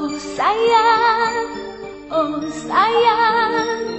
Oh, sayang, oh sayang.